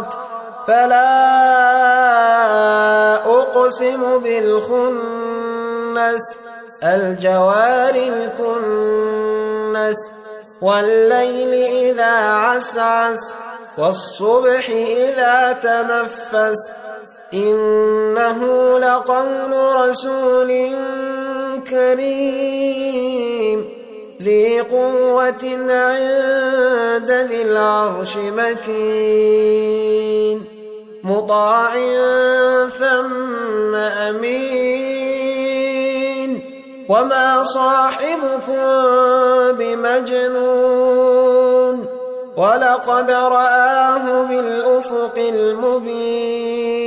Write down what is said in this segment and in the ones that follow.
أحضرت فلا أقسم بالخنس الجوار الكنس والليل إذا عسعس والصبح إذا تنفس إنه لقول رسول كريم. ذي قوة عند ذي العرش مكين. مطاع ثم أمين. وما صاحبكم بمجنون. ولقد رآه بالأفق المبين.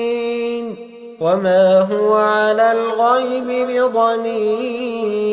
وما هو على الغيب بضنين.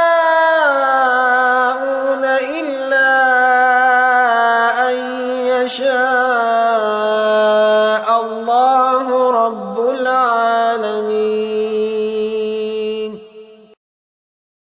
يَشَاءُ